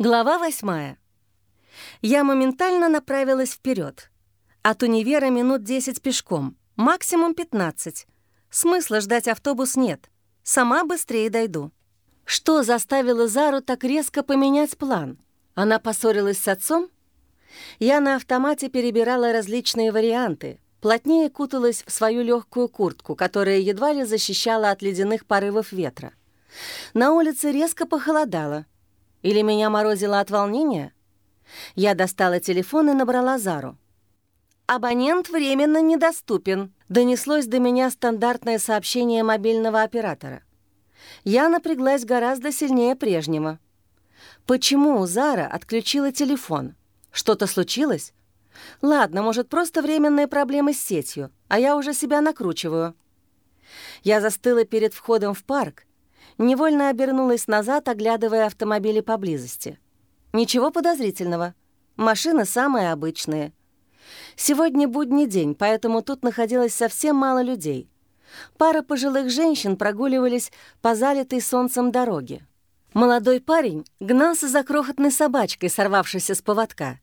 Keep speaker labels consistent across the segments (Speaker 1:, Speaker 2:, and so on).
Speaker 1: Глава восьмая. Я моментально направилась вперед. От универа минут 10 пешком, максимум 15. Смысла ждать автобус нет. Сама быстрее дойду. Что заставило Зару так резко поменять план? Она поссорилась с отцом? Я на автомате перебирала различные варианты, плотнее куталась в свою легкую куртку, которая едва ли защищала от ледяных порывов ветра. На улице резко похолодало — или меня морозило от волнения? Я достала телефон и набрала Зару. «Абонент временно недоступен», — донеслось до меня стандартное сообщение мобильного оператора. Я напряглась гораздо сильнее прежнего. Почему Зара отключила телефон? Что-то случилось? Ладно, может, просто временные проблемы с сетью, а я уже себя накручиваю. Я застыла перед входом в парк, Невольно обернулась назад, оглядывая автомобили поблизости. Ничего подозрительного. Машины самые обычные. Сегодня будний день, поэтому тут находилось совсем мало людей. Пара пожилых женщин прогуливались по залитой солнцем дороге. Молодой парень гнался за крохотной собачкой, сорвавшейся с поводка.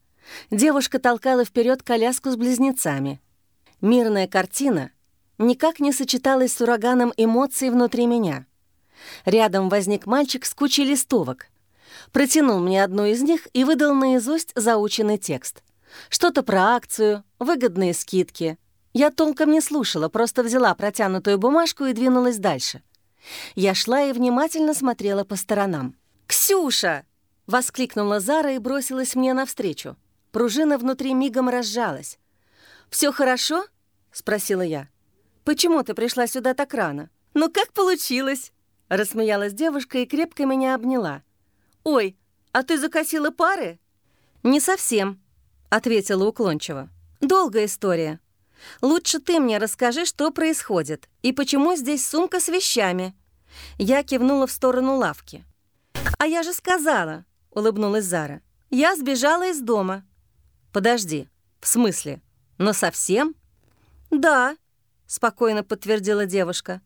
Speaker 1: Девушка толкала вперед коляску с близнецами. Мирная картина никак не сочеталась с ураганом эмоций внутри меня — Рядом возник мальчик с кучей листовок. Протянул мне одну из них и выдал наизусть заученный текст. Что-то про акцию, выгодные скидки. Я толком не слушала, просто взяла протянутую бумажку и двинулась дальше. Я шла и внимательно смотрела по сторонам. «Ксюша!» — воскликнула Зара и бросилась мне навстречу. Пружина внутри мигом разжалась. «Все хорошо?» — спросила я. «Почему ты пришла сюда так рано?» «Ну как получилось?» Рассмеялась девушка и крепко меня обняла. «Ой, а ты закосила пары?» «Не совсем», — ответила уклончиво. «Долгая история. Лучше ты мне расскажи, что происходит и почему здесь сумка с вещами». Я кивнула в сторону лавки. «А я же сказала», — улыбнулась Зара. «Я сбежала из дома». «Подожди, в смысле? Но совсем?» «Да», — спокойно подтвердила девушка.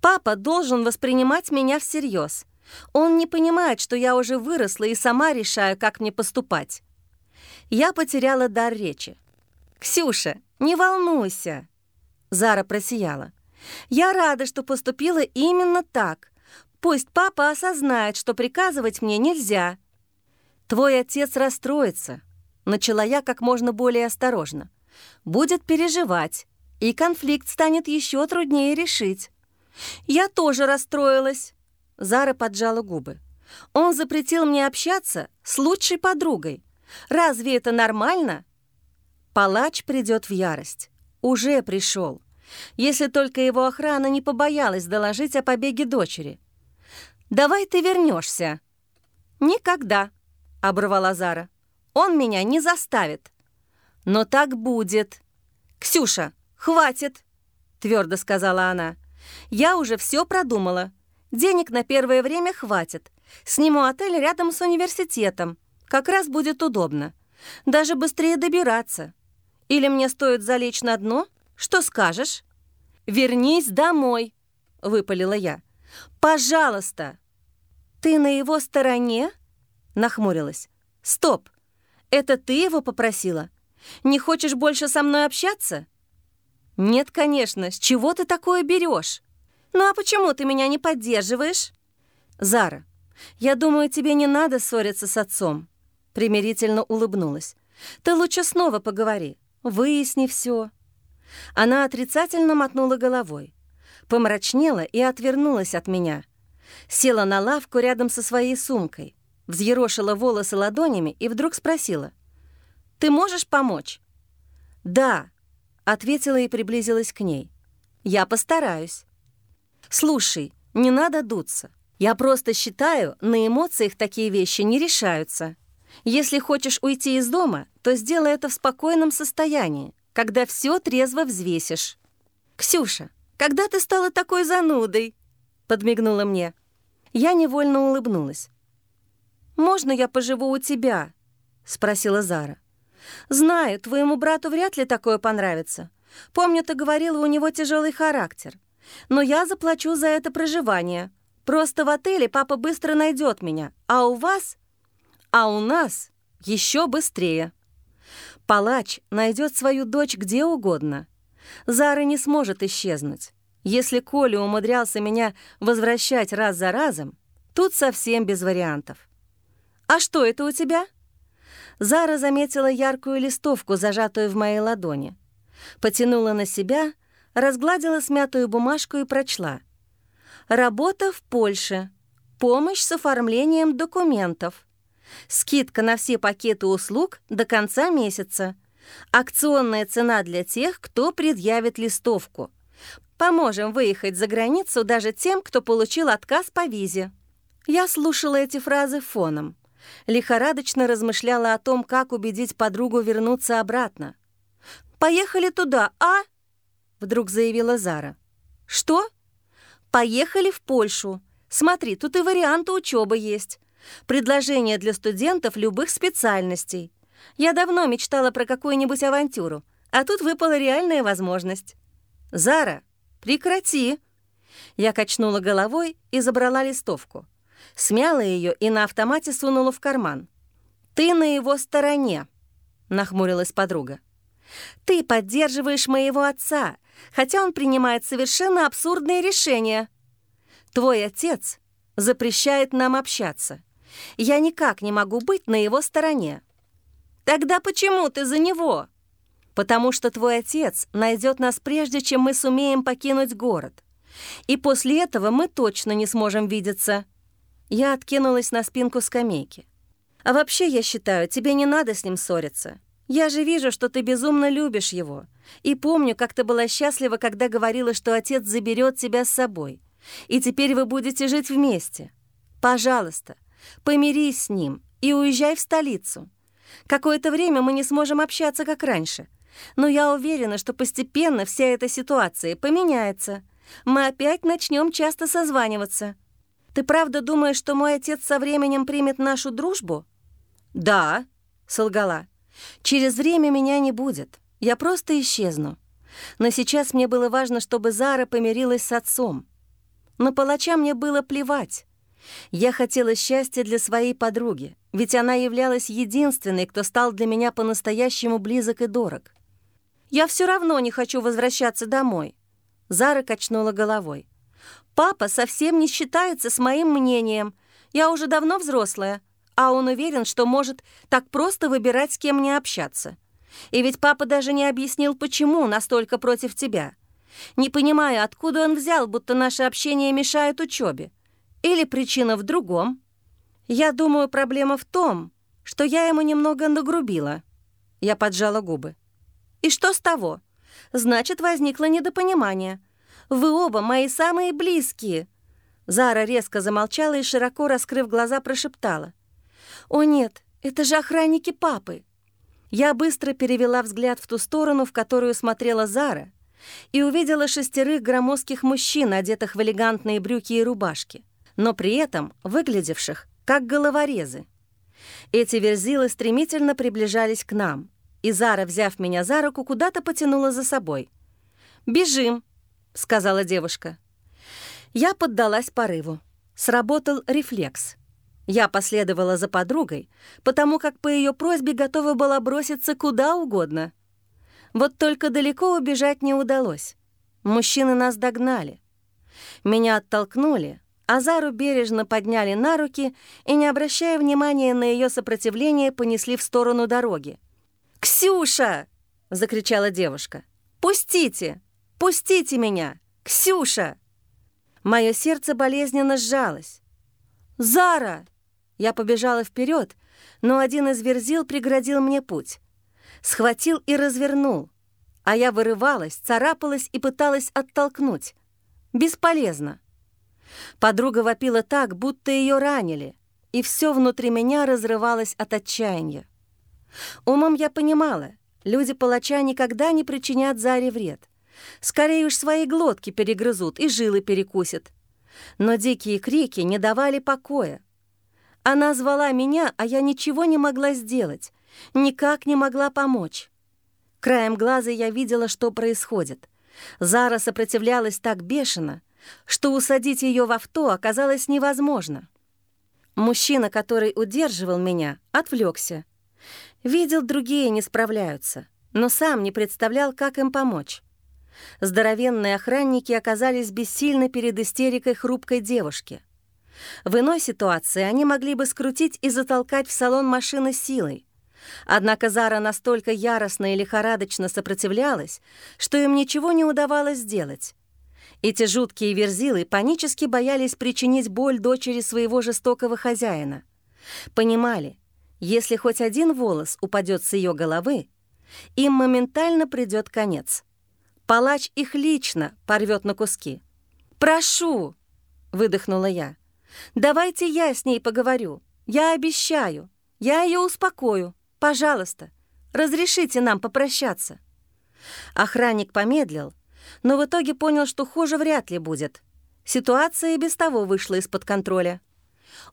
Speaker 1: Папа должен воспринимать меня всерьез. Он не понимает, что я уже выросла и сама решаю, как мне поступать. Я потеряла дар речи. «Ксюша, не волнуйся!» Зара просияла. «Я рада, что поступила именно так. Пусть папа осознает, что приказывать мне нельзя». «Твой отец расстроится», — начала я как можно более осторожно. «Будет переживать, и конфликт станет еще труднее решить». «Я тоже расстроилась», — Зара поджала губы. «Он запретил мне общаться с лучшей подругой. Разве это нормально?» Палач придет в ярость. Уже пришел. Если только его охрана не побоялась доложить о побеге дочери. «Давай ты вернешься. «Никогда», — оборвала Зара. «Он меня не заставит». «Но так будет». «Ксюша, хватит», — твердо сказала она. Я уже все продумала. Денег на первое время хватит. Сниму отель рядом с университетом. Как раз будет удобно. Даже быстрее добираться. Или мне стоит залечь на дно? Что скажешь? «Вернись домой», — выпалила я. «Пожалуйста!» «Ты на его стороне?» — нахмурилась. «Стоп! Это ты его попросила? Не хочешь больше со мной общаться?» «Нет, конечно, с чего ты такое берешь? Ну а почему ты меня не поддерживаешь?» «Зара, я думаю, тебе не надо ссориться с отцом», — примирительно улыбнулась. «Ты лучше снова поговори, выясни все. Она отрицательно мотнула головой, помрачнела и отвернулась от меня. Села на лавку рядом со своей сумкой, взъерошила волосы ладонями и вдруг спросила. «Ты можешь помочь?» «Да», Ответила и приблизилась к ней. «Я постараюсь». «Слушай, не надо дуться. Я просто считаю, на эмоциях такие вещи не решаются. Если хочешь уйти из дома, то сделай это в спокойном состоянии, когда все трезво взвесишь». «Ксюша, когда ты стала такой занудой?» — подмигнула мне. Я невольно улыбнулась. «Можно я поживу у тебя?» — спросила Зара. «Знаю, твоему брату вряд ли такое понравится. Помню, ты говорила, у него тяжелый характер. Но я заплачу за это проживание. Просто в отеле папа быстро найдет меня. А у вас...» А у нас еще быстрее. Палач найдет свою дочь где угодно. Зара не сможет исчезнуть. Если Коля умудрялся меня возвращать раз за разом, тут совсем без вариантов. «А что это у тебя?» Зара заметила яркую листовку, зажатую в моей ладони. Потянула на себя, разгладила смятую бумажку и прочла. «Работа в Польше. Помощь с оформлением документов. Скидка на все пакеты услуг до конца месяца. Акционная цена для тех, кто предъявит листовку. Поможем выехать за границу даже тем, кто получил отказ по визе». Я слушала эти фразы фоном. Лихорадочно размышляла о том, как убедить подругу вернуться обратно. «Поехали туда, а?» Вдруг заявила Зара. «Что?» «Поехали в Польшу. Смотри, тут и варианты учебы есть. Предложения для студентов любых специальностей. Я давно мечтала про какую-нибудь авантюру, а тут выпала реальная возможность. «Зара, прекрати!» Я качнула головой и забрала листовку. Смяла ее и на автомате сунула в карман. «Ты на его стороне», — нахмурилась подруга. «Ты поддерживаешь моего отца, хотя он принимает совершенно абсурдные решения. Твой отец запрещает нам общаться. Я никак не могу быть на его стороне. Тогда почему ты за него? Потому что твой отец найдет нас прежде, чем мы сумеем покинуть город. И после этого мы точно не сможем видеться. Я откинулась на спинку скамейки. А вообще, я считаю, тебе не надо с ним ссориться. Я же вижу, что ты безумно любишь его. И помню, как ты была счастлива, когда говорила, что отец заберет тебя с собой. И теперь вы будете жить вместе. Пожалуйста, Помирись с ним и уезжай в столицу. Какое-то время мы не сможем общаться, как раньше. Но я уверена, что постепенно вся эта ситуация поменяется. Мы опять начнем часто созваниваться. Ты правда думаешь, что мой отец со временем примет нашу дружбу? Да, солгала. Через время меня не будет. Я просто исчезну. Но сейчас мне было важно, чтобы Зара помирилась с отцом. На палача мне было плевать. Я хотела счастья для своей подруги, ведь она являлась единственной, кто стал для меня по-настоящему близок и дорог. «Я все равно не хочу возвращаться домой», — Зара качнула головой. «Папа совсем не считается с моим мнением. Я уже давно взрослая, а он уверен, что может так просто выбирать, с кем мне общаться. И ведь папа даже не объяснил, почему настолько против тебя. Не понимаю, откуда он взял, будто наше общение мешает учебе. Или причина в другом? Я думаю, проблема в том, что я ему немного нагрубила. Я поджала губы. И что с того? Значит, возникло недопонимание. Вы оба мои самые близкие. Зара резко замолчала и, широко раскрыв глаза, прошептала. «О нет, это же охранники папы!» Я быстро перевела взгляд в ту сторону, в которую смотрела Зара, и увидела шестерых громоздких мужчин, одетых в элегантные брюки и рубашки но при этом выглядевших как головорезы. Эти верзилы стремительно приближались к нам, и Зара, взяв меня за руку, куда-то потянула за собой. «Бежим», — сказала девушка. Я поддалась порыву. Сработал рефлекс. Я последовала за подругой, потому как по ее просьбе готова была броситься куда угодно. Вот только далеко убежать не удалось. Мужчины нас догнали. Меня оттолкнули, Азару бережно подняли на руки и, не обращая внимания на ее сопротивление, понесли в сторону дороги. «Ксюша!» — закричала девушка. «Пустите! Пустите меня! Ксюша!» Мое сердце болезненно сжалось. «Зара!» Я побежала вперед, но один из верзил преградил мне путь. Схватил и развернул, а я вырывалась, царапалась и пыталась оттолкнуть. Бесполезно. Подруга вопила так, будто ее ранили, и все внутри меня разрывалось от отчаяния. Умом я понимала, люди-палача никогда не причинят Заре вред. Скорее уж свои глотки перегрызут и жилы перекусят. Но дикие крики не давали покоя. Она звала меня, а я ничего не могла сделать, никак не могла помочь. Краем глаза я видела, что происходит. Зара сопротивлялась так бешено, что усадить ее в авто оказалось невозможно. Мужчина, который удерживал меня, отвлекся. Видел, другие не справляются, но сам не представлял, как им помочь. Здоровенные охранники оказались бессильны перед истерикой хрупкой девушки. В иной ситуации они могли бы скрутить и затолкать в салон машины силой. Однако Зара настолько яростно и лихорадочно сопротивлялась, что им ничего не удавалось сделать. Эти жуткие верзилы панически боялись причинить боль дочери своего жестокого хозяина. Понимали, если хоть один волос упадет с ее головы, им моментально придет конец. Палач их лично порвет на куски. «Прошу!» — выдохнула я. «Давайте я с ней поговорю. Я обещаю. Я ее успокою. Пожалуйста, разрешите нам попрощаться». Охранник помедлил, но в итоге понял, что хуже вряд ли будет. Ситуация и без того вышла из-под контроля.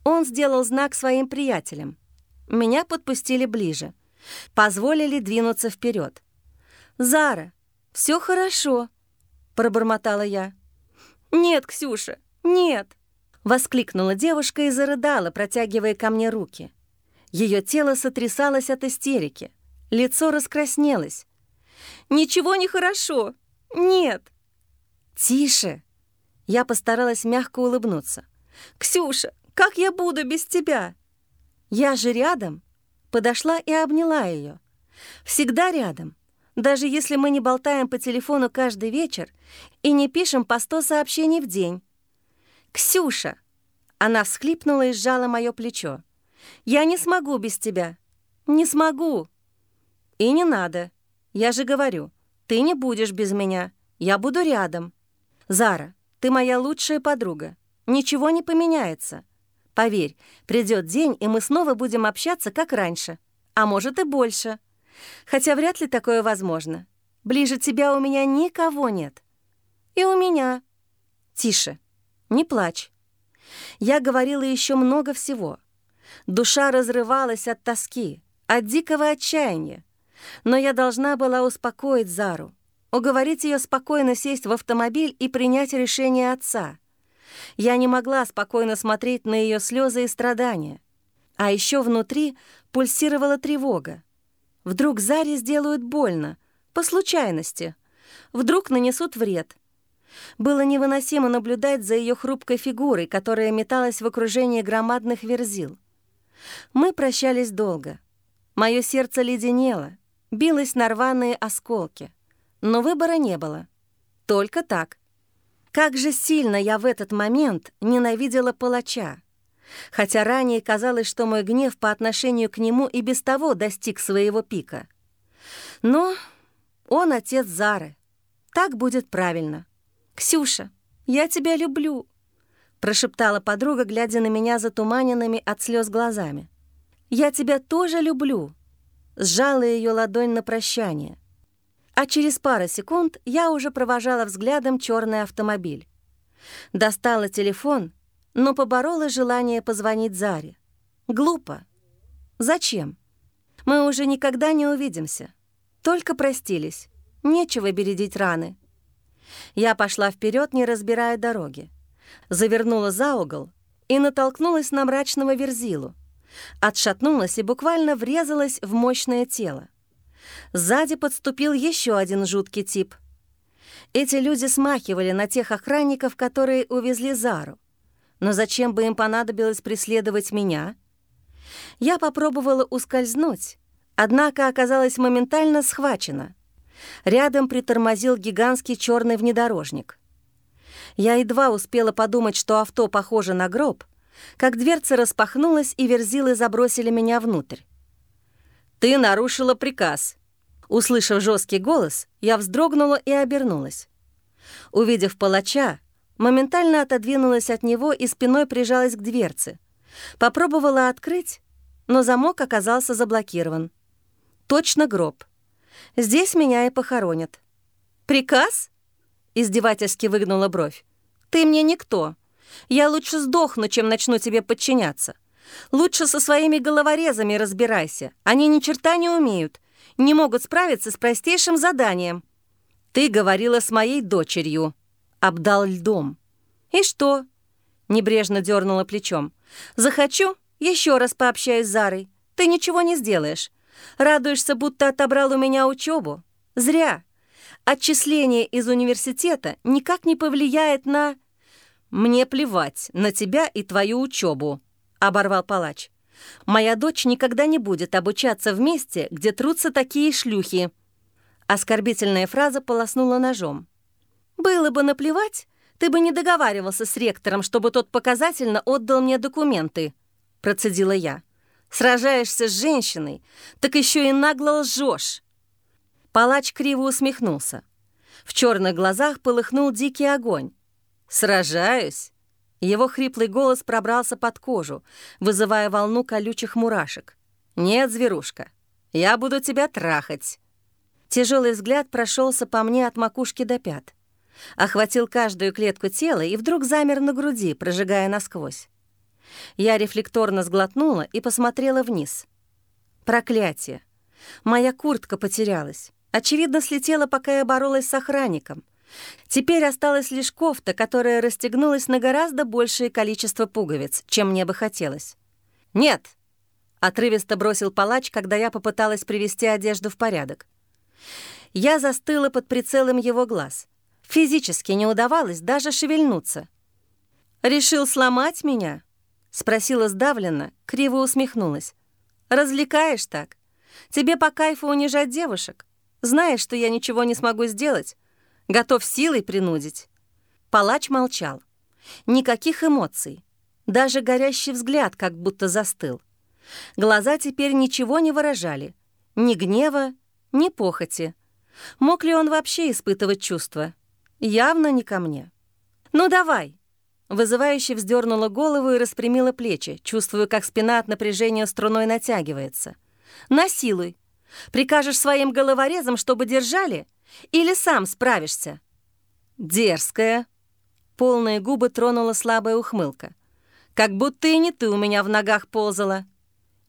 Speaker 1: Он сделал знак своим приятелям. Меня подпустили ближе. Позволили двинуться вперед. «Зара, все хорошо», — пробормотала я. «Нет, Ксюша, нет», — воскликнула девушка и зарыдала, протягивая ко мне руки. Ее тело сотрясалось от истерики, лицо раскраснелось. «Ничего не хорошо, «Нет». «Тише!» Я постаралась мягко улыбнуться. «Ксюша, как я буду без тебя?» «Я же рядом!» Подошла и обняла ее. «Всегда рядом, даже если мы не болтаем по телефону каждый вечер и не пишем по сто сообщений в день». «Ксюша!» Она всхлипнула и сжала мое плечо. «Я не смогу без тебя. Не смогу!» «И не надо. Я же говорю, ты не будешь без меня. Я буду рядом. Зара, ты моя лучшая подруга. Ничего не поменяется. Поверь, придет день, и мы снова будем общаться, как раньше. А может и больше. Хотя вряд ли такое возможно. Ближе тебя у меня никого нет. И у меня. Тише. Не плачь. Я говорила еще много всего. Душа разрывалась от тоски, от дикого отчаяния. Но я должна была успокоить Зару, уговорить ее спокойно сесть в автомобиль и принять решение отца. Я не могла спокойно смотреть на ее слезы и страдания. А еще внутри пульсировала тревога. Вдруг Заре сделают больно, по случайности. Вдруг нанесут вред. Было невыносимо наблюдать за ее хрупкой фигурой, которая металась в окружении громадных верзил. Мы прощались долго. Мое сердце леденело, билось на рваные осколки. Но выбора не было. Только так. Как же сильно я в этот момент ненавидела палача. Хотя ранее казалось, что мой гнев по отношению к нему и без того достиг своего пика. Но он отец Зары. Так будет правильно. «Ксюша, я тебя люблю», — прошептала подруга, глядя на меня затуманенными от слез глазами. «Я тебя тоже люблю», сжала ее ладонь на прощание. А через пару секунд я уже провожала взглядом черный автомобиль. Достала телефон, но поборола желание позвонить Заре. Глупо. Зачем? Мы уже никогда не увидимся. Только простились. Нечего бередить раны. Я пошла вперед, не разбирая дороги. Завернула за угол и натолкнулась на мрачного верзилу, Отшатнулась и буквально врезалась в мощное тело. Сзади подступил еще один жуткий тип. Эти люди смахивали на тех охранников, которые увезли Зару. Но зачем бы им понадобилось преследовать меня? Я попробовала ускользнуть, однако оказалась моментально схвачена. Рядом притормозил гигантский черный внедорожник. Я едва успела подумать, что авто похоже на гроб, как дверца распахнулась, и верзилы забросили меня внутрь. «Ты нарушила приказ». Услышав жесткий голос, я вздрогнула и обернулась. Увидев палача, моментально отодвинулась от него и спиной прижалась к дверце. Попробовала открыть, но замок оказался заблокирован. Точно гроб. Здесь меня и похоронят. «Приказ?» — издевательски выгнула бровь. «Ты мне никто. Я лучше сдохну, чем начну тебе подчиняться. Лучше со своими головорезами разбирайся. Они ни черта не умеют, не могут справиться с простейшим заданием. Ты говорила с моей дочерью. Обдал льдом. И что? Небрежно дернула плечом. Захочу, еще раз пообщаюсь с Зарой. Ты ничего не сделаешь. Радуешься, будто отобрал у меня учебу. Зря. Отчисление из университета никак не повлияет на... «Мне плевать на тебя и твою учебу», — оборвал палач. «Моя дочь никогда не будет обучаться в месте, где трутся такие шлюхи». Оскорбительная фраза полоснула ножом. «Было бы наплевать, ты бы не договаривался с ректором, чтобы тот показательно отдал мне документы», — процедила я. «Сражаешься с женщиной, так еще и нагло лжешь». Палач криво усмехнулся. В черных глазах полыхнул дикий огонь. «Сражаюсь?» Его хриплый голос пробрался под кожу, вызывая волну колючих мурашек. «Нет, зверушка, я буду тебя трахать». Тяжелый взгляд прошелся по мне от макушки до пят. Охватил каждую клетку тела и вдруг замер на груди, прожигая насквозь. Я рефлекторно сглотнула и посмотрела вниз. Проклятие! Моя куртка потерялась. Очевидно, слетела, пока я боролась с охранником. Теперь осталась лишь кофта, которая расстегнулась на гораздо большее количество пуговиц, чем мне бы хотелось. «Нет!» — отрывисто бросил палач, когда я попыталась привести одежду в порядок. Я застыла под прицелом его глаз. Физически не удавалось даже шевельнуться. «Решил сломать меня?» — спросила сдавленно, криво усмехнулась. «Развлекаешь так? Тебе по кайфу унижать девушек? Знаешь, что я ничего не смогу сделать? Готов силой принудить?» Палач молчал. Никаких эмоций. Даже горящий взгляд как будто застыл. Глаза теперь ничего не выражали. Ни гнева, ни похоти. Мог ли он вообще испытывать чувства? Явно не ко мне. «Ну давай!» Вызывающе вздернула голову и распрямила плечи, чувствуя, как спина от напряжения струной натягивается. «Насилуй! Прикажешь своим головорезам, чтобы держали?» Или сам справишься?» «Дерзкая!» Полные губы тронула слабая ухмылка. «Как будто и не ты у меня в ногах ползала».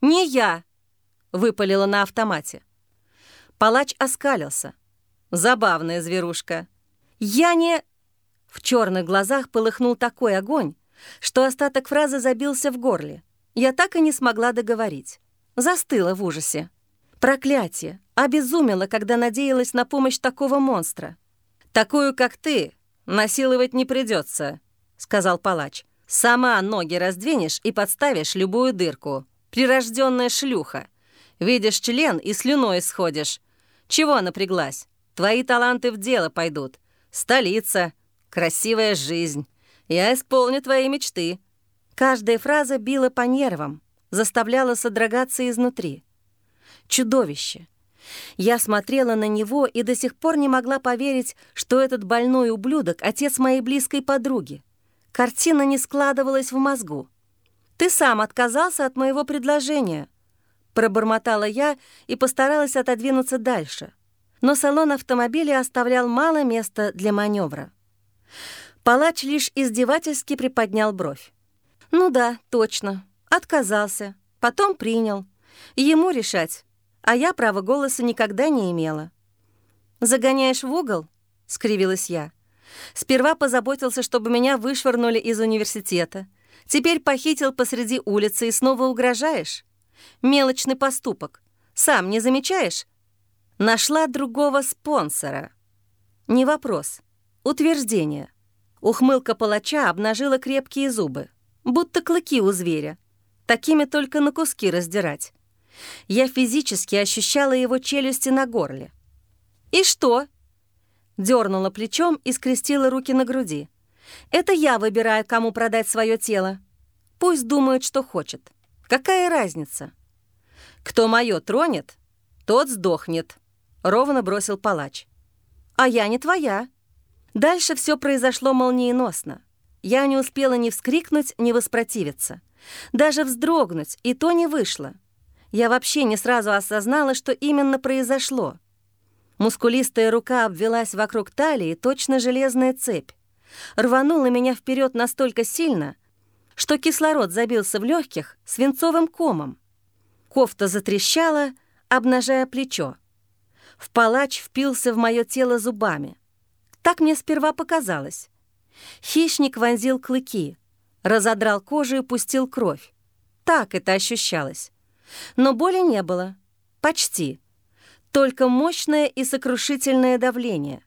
Speaker 1: «Не я!» — выпалила на автомате. Палач оскалился. «Забавная зверушка». «Я не...» В черных глазах полыхнул такой огонь, что остаток фразы забился в горле. Я так и не смогла договорить. Застыла в ужасе. Проклятие! Обезумела, когда надеялась на помощь такого монстра. «Такую, как ты, насиловать не придется, сказал палач. «Сама ноги раздвинешь и подставишь любую дырку. Прирожденная шлюха. Видишь член и слюной сходишь. Чего напряглась? Твои таланты в дело пойдут. Столица, красивая жизнь. Я исполню твои мечты». Каждая фраза била по нервам, заставляла содрогаться изнутри. Чудовище. Я смотрела на него и до сих пор не могла поверить, что этот больной ублюдок — отец моей близкой подруги. Картина не складывалась в мозгу. «Ты сам отказался от моего предложения», — пробормотала я и постаралась отодвинуться дальше. Но салон автомобиля оставлял мало места для маневра. Палач лишь издевательски приподнял бровь. «Ну да, точно. Отказался. Потом принял. Ему решать, а я права голоса никогда не имела. «Загоняешь в угол?» — скривилась я. «Сперва позаботился, чтобы меня вышвырнули из университета. Теперь похитил посреди улицы и снова угрожаешь? Мелочный поступок. Сам не замечаешь? Нашла другого спонсора». Не вопрос. Утверждение. Ухмылка палача обнажила крепкие зубы, будто клыки у зверя. Такими только на куски раздирать. Я физически ощущала его челюсти на горле. «И что?» Дернула плечом и скрестила руки на груди. «Это я выбираю, кому продать свое тело. Пусть думают, что хочет. Какая разница?» «Кто мое тронет, тот сдохнет», — ровно бросил палач. «А я не твоя». Дальше все произошло молниеносно. Я не успела ни вскрикнуть, ни воспротивиться. Даже вздрогнуть, и то не вышло. Я вообще не сразу осознала, что именно произошло. Мускулистая рука обвелась вокруг талии, точно железная цепь. Рванула меня вперед настолько сильно, что кислород забился в легких свинцовым комом. Кофта затрещала, обнажая плечо. В палач впился в мое тело зубами. Так мне сперва показалось. Хищник вонзил клыки, разодрал кожу и пустил кровь. Так это ощущалось. Но боли не было. Почти. Только мощное и сокрушительное давление.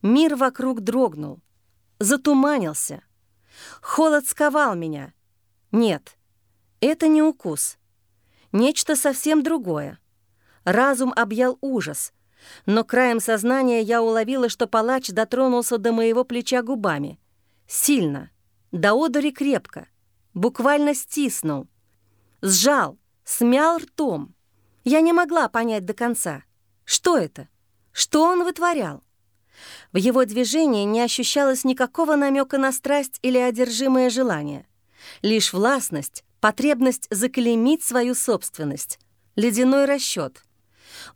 Speaker 1: Мир вокруг дрогнул. Затуманился. Холод сковал меня. Нет, это не укус. Нечто совсем другое. Разум объял ужас. Но краем сознания я уловила, что палач дотронулся до моего плеча губами. Сильно. До одури крепко. Буквально стиснул. Сжал. Смял ртом. Я не могла понять до конца. Что это? Что он вытворял? В его движении не ощущалось никакого намека на страсть или одержимое желание. Лишь властность, потребность заклеймить свою собственность, ледяной расчет.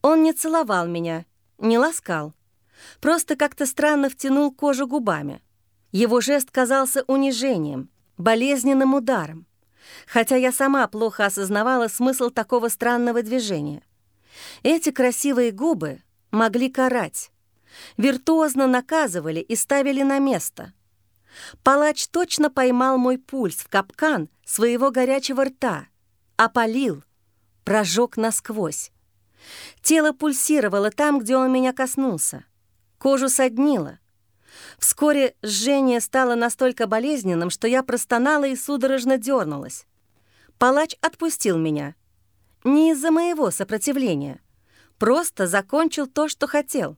Speaker 1: Он не целовал меня, не ласкал. Просто как-то странно втянул кожу губами. Его жест казался унижением, болезненным ударом. Хотя я сама плохо осознавала смысл такого странного движения. Эти красивые губы могли карать, виртуозно наказывали и ставили на место — Палач точно поймал мой пульс в капкан своего горячего рта, опалил, прожег насквозь. Тело пульсировало там, где он меня коснулся. Кожу соднило. Вскоре жжение стало настолько болезненным, что я простонала и судорожно дернулась. Палач отпустил меня. Не из-за моего сопротивления. Просто закончил то, что хотел.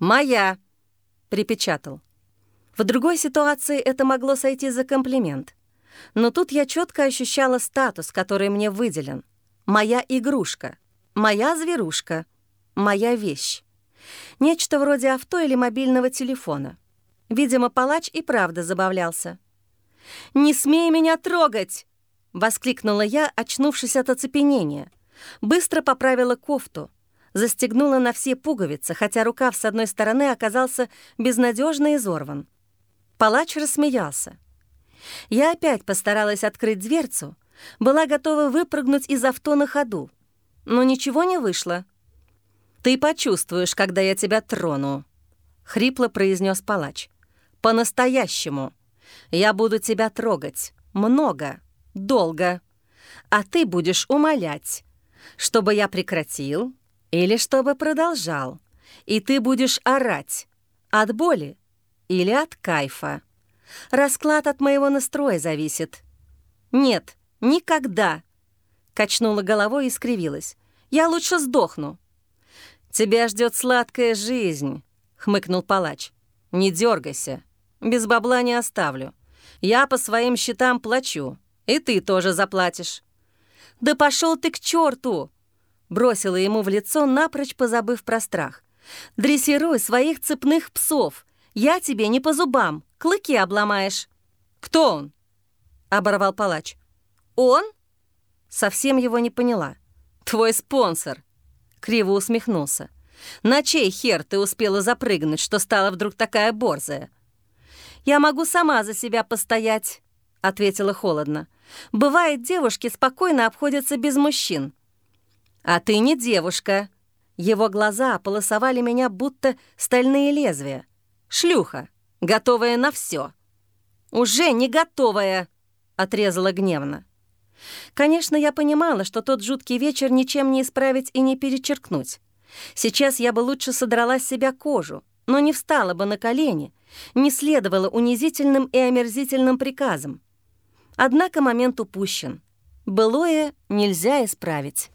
Speaker 1: «Моя!» — припечатал. В другой ситуации это могло сойти за комплимент. Но тут я четко ощущала статус, который мне выделен. Моя игрушка, моя зверушка, моя вещь. Нечто вроде авто или мобильного телефона. Видимо, палач и правда забавлялся. «Не смей меня трогать!» — воскликнула я, очнувшись от оцепенения. Быстро поправила кофту, застегнула на все пуговицы, хотя рукав с одной стороны оказался безнадежно изорван. Палач рассмеялся. Я опять постаралась открыть дверцу, была готова выпрыгнуть из авто на ходу, но ничего не вышло. «Ты почувствуешь, когда я тебя трону», — хрипло произнес палач. «По-настоящему. Я буду тебя трогать. Много. Долго. А ты будешь умолять, чтобы я прекратил или чтобы продолжал. И ты будешь орать. От боли или от кайфа. Расклад от моего настроя зависит. Нет, никогда. Качнула головой и скривилась. Я лучше сдохну. Тебя ждет сладкая жизнь, хмыкнул палач. Не дергайся. Без бабла не оставлю. Я по своим счетам плачу. И ты тоже заплатишь. Да пошел ты к черту! Бросила ему в лицо, напрочь позабыв про страх. Дрессируй своих цепных псов. Я тебе не по зубам, клыки обломаешь». «Кто он?» — оборвал палач. «Он?» Совсем его не поняла. «Твой спонсор», — криво усмехнулся. «На чей хер ты успела запрыгнуть, что стала вдруг такая борзая?» «Я могу сама за себя постоять», — ответила холодно. «Бывает, девушки спокойно обходятся без мужчин». «А ты не девушка». Его глаза полосовали меня, будто стальные лезвия. Шлюха, готовая на все. «Уже не готовая!» — отрезала гневно. Конечно, я понимала, что тот жуткий вечер ничем не исправить и не перечеркнуть. Сейчас я бы лучше содрала с себя кожу, но не встала бы на колени, не следовала унизительным и омерзительным приказам. Однако момент упущен. Былое нельзя исправить.